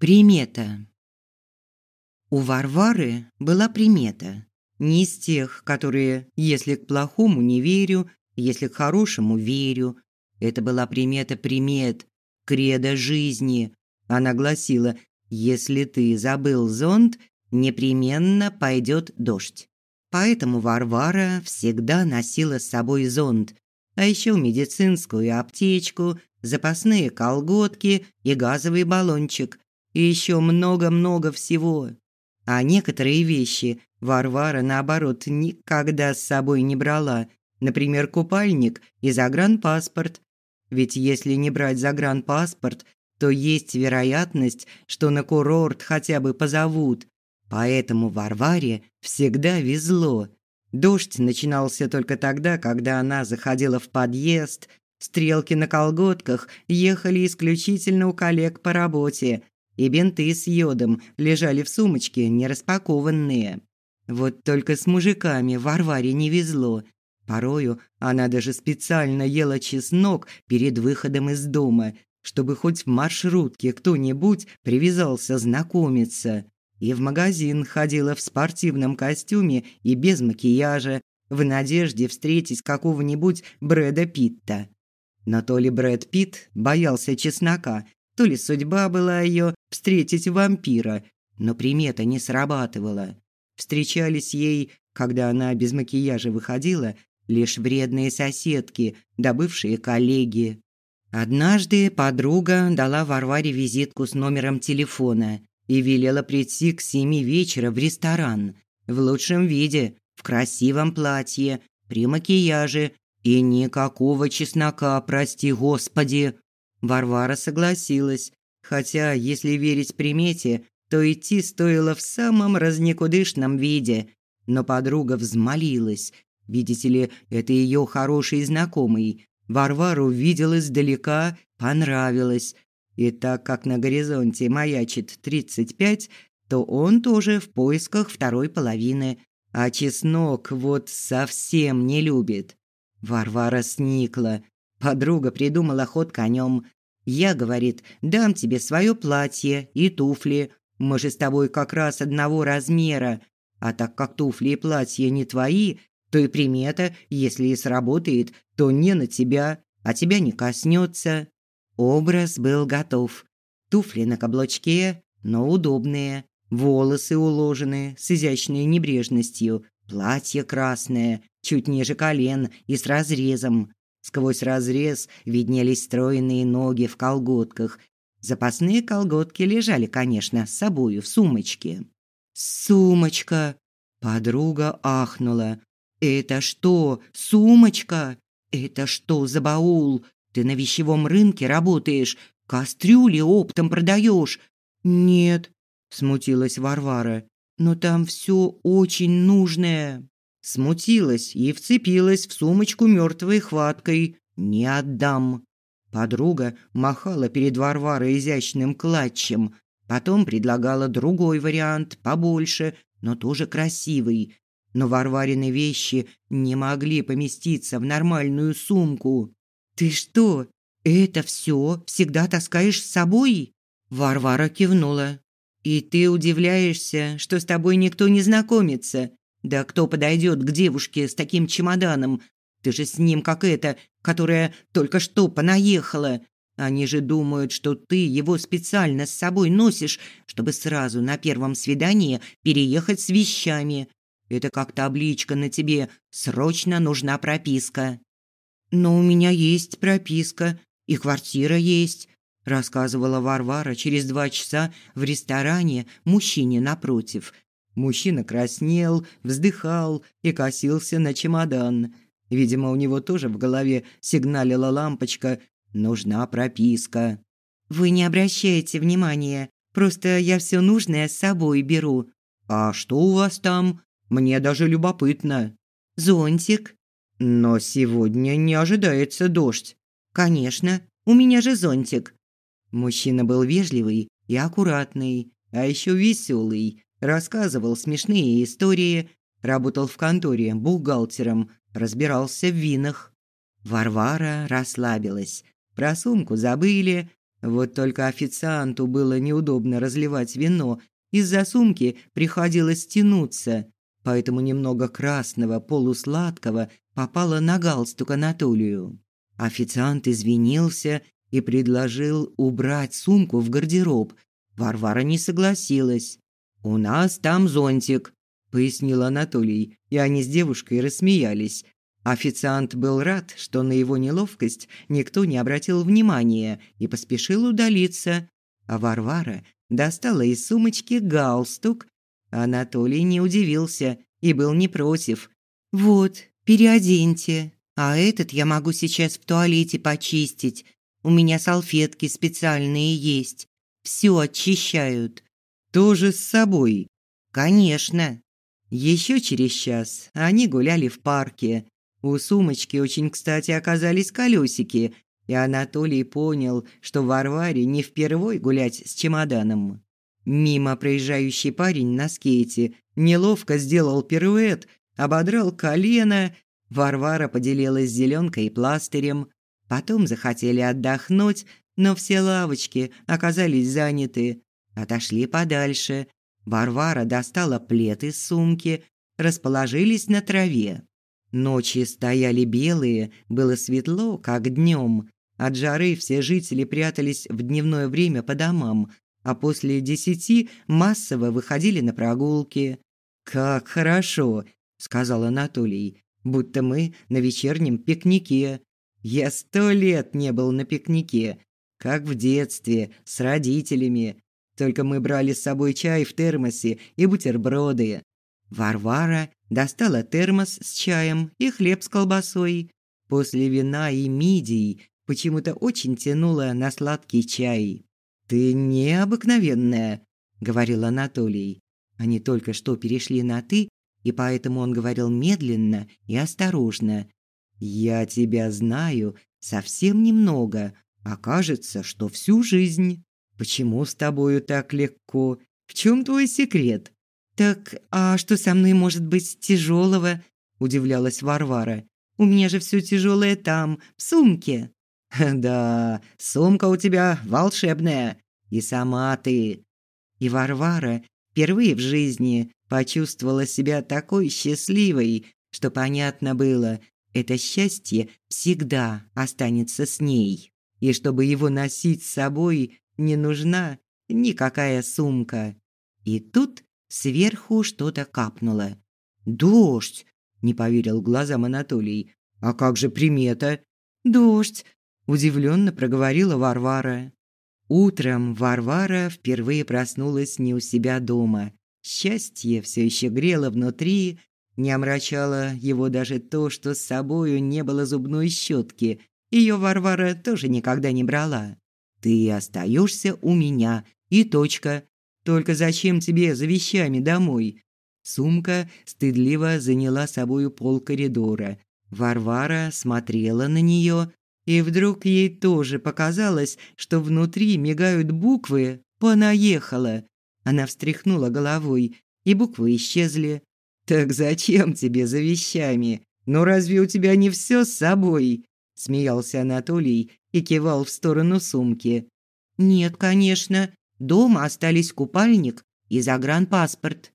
Примета. У Варвары была примета. Не из тех, которые «если к плохому не верю, если к хорошему верю». Это была примета примет, кредо жизни. Она гласила «если ты забыл зонт, непременно пойдет дождь». Поэтому Варвара всегда носила с собой зонт, а еще медицинскую аптечку, запасные колготки и газовый баллончик, и еще много-много всего. А некоторые вещи Варвара, наоборот, никогда с собой не брала, например, купальник и загранпаспорт. Ведь если не брать загранпаспорт, то есть вероятность, что на курорт хотя бы позовут. Поэтому Варваре всегда везло. Дождь начинался только тогда, когда она заходила в подъезд. Стрелки на колготках ехали исключительно у коллег по работе, и бинты с йодом лежали в сумочке нераспакованные. Вот только с мужиками Варваре не везло. Порою она даже специально ела чеснок перед выходом из дома, чтобы хоть в маршрутке кто-нибудь привязался знакомиться. И в магазин ходила в спортивном костюме и без макияжа, в надежде встретить какого-нибудь Брэда Питта. Но то ли Брэд Питт боялся чеснока, то ли судьба была ее встретить вампира, но примета не срабатывала. Встречались ей, когда она без макияжа выходила, лишь вредные соседки, да бывшие коллеги. Однажды подруга дала Варваре визитку с номером телефона и велела прийти к семи вечера в ресторан в лучшем виде, в красивом платье, при макияже и никакого чеснока, прости господи. Варвара согласилась, хотя, если верить примете, то идти стоило в самом разникудышном виде. Но подруга взмолилась. Видите ли, это ее хороший знакомый. Варвару видел издалека, понравилось. И так как на горизонте маячит 35, то он тоже в поисках второй половины. А чеснок вот совсем не любит. Варвара сникла. Подруга придумала ход конем. «Я, — говорит, — дам тебе свое платье и туфли. Мы же с тобой как раз одного размера. А так как туфли и платье не твои, то и примета, если и сработает, то не на тебя, а тебя не коснется». Образ был готов. Туфли на каблучке, но удобные. Волосы уложены с изящной небрежностью. Платье красное, чуть ниже колен и с разрезом. Сквозь разрез виднелись стройные ноги в колготках. Запасные колготки лежали, конечно, с собою в сумочке. «Сумочка!» Подруга ахнула. «Это что, сумочка? Это что за баул? Ты на вещевом рынке работаешь, кастрюли оптом продаешь?» «Нет», – смутилась Варвара, – «но там все очень нужное». Смутилась и вцепилась в сумочку мертвой хваткой. «Не отдам». Подруга махала перед Варварой изящным клатчем, потом предлагала другой вариант, побольше, но тоже красивый. Но Варварины вещи не могли поместиться в нормальную сумку. «Ты что, это все всегда таскаешь с собой?» Варвара кивнула. «И ты удивляешься, что с тобой никто не знакомится? Да кто подойдет к девушке с таким чемоданом? Ты же с ним как эта, которая только что понаехала. Они же думают, что ты его специально с собой носишь, чтобы сразу на первом свидании переехать с вещами. Это как табличка на тебе «Срочно нужна прописка». «Но у меня есть прописка, и квартира есть», рассказывала Варвара через два часа в ресторане мужчине напротив, Мужчина краснел, вздыхал и косился на чемодан. Видимо, у него тоже в голове сигналила лампочка «Нужна прописка». «Вы не обращайте внимания, просто я все нужное с собой беру». «А что у вас там? Мне даже любопытно». «Зонтик». «Но сегодня не ожидается дождь». «Конечно, у меня же зонтик». Мужчина был вежливый и аккуратный, а еще веселый, рассказывал смешные истории, работал в конторе бухгалтером, разбирался в винах. Варвара расслабилась. Про сумку забыли, Вот только официанту было неудобно разливать вино, из-за сумки приходилось тянуться, поэтому немного красного полусладкого попало на галстук Анатолию. Официант извинился и предложил убрать сумку в гардероб. Варвара не согласилась. «У нас там зонтик», – пояснил Анатолий, и они с девушкой рассмеялись. Официант был рад, что на его неловкость никто не обратил внимания и поспешил удалиться. А Варвара достала из сумочки галстук. Анатолий не удивился и был не против. «Вот, переоденьте, а этот я могу сейчас в туалете почистить. У меня салфетки специальные есть. Все очищают. Тоже с собой. Конечно. Еще через час они гуляли в парке. У сумочки очень кстати оказались колесики, и Анатолий понял, что Варваре не впервой гулять с чемоданом. Мимо проезжающий парень на скейте неловко сделал пируэт, ободрал колено Варвара поделилась зеленкой и пластырем. Потом захотели отдохнуть, но все лавочки оказались заняты. Отошли подальше. Варвара достала плед из сумки, расположились на траве. Ночи стояли белые, было светло, как днем. От жары все жители прятались в дневное время по домам, а после десяти массово выходили на прогулки. «Как хорошо», – сказал Анатолий будто мы на вечернем пикнике. Я сто лет не был на пикнике, как в детстве, с родителями. Только мы брали с собой чай в термосе и бутерброды. Варвара достала термос с чаем и хлеб с колбасой. После вина и мидий почему-то очень тянуло на сладкий чай. «Ты необыкновенная», – говорил Анатолий. Они только что перешли на «ты», и поэтому он говорил медленно и осторожно. «Я тебя знаю совсем немного, а кажется, что всю жизнь. Почему с тобою так легко? В чем твой секрет?» «Так, а что со мной может быть тяжелого?» – удивлялась Варвара. «У меня же все тяжелое там, в сумке». «Да, сумка у тебя волшебная, и сама ты». И Варвара впервые в жизни почувствовала себя такой счастливой, что понятно было, это счастье всегда останется с ней. И чтобы его носить с собой, не нужна никакая сумка. И тут сверху что-то капнуло. «Дождь!» – не поверил глазам Анатолий. «А как же примета?» «Дождь!» – удивленно проговорила Варвара. Утром Варвара впервые проснулась не у себя дома. Счастье все еще грело внутри, не омрачало его даже то, что с собою не было зубной щетки. Ее Варвара тоже никогда не брала. «Ты остаешься у меня, и точка. Только зачем тебе за вещами домой?» Сумка стыдливо заняла собою пол коридора. Варвара смотрела на нее, и вдруг ей тоже показалось, что внутри мигают буквы «Понаехала». Она встряхнула головой, и буквы исчезли. «Так зачем тебе за вещами? Ну разве у тебя не все с собой?» Смеялся Анатолий и кивал в сторону сумки. «Нет, конечно. Дома остались купальник и загранпаспорт».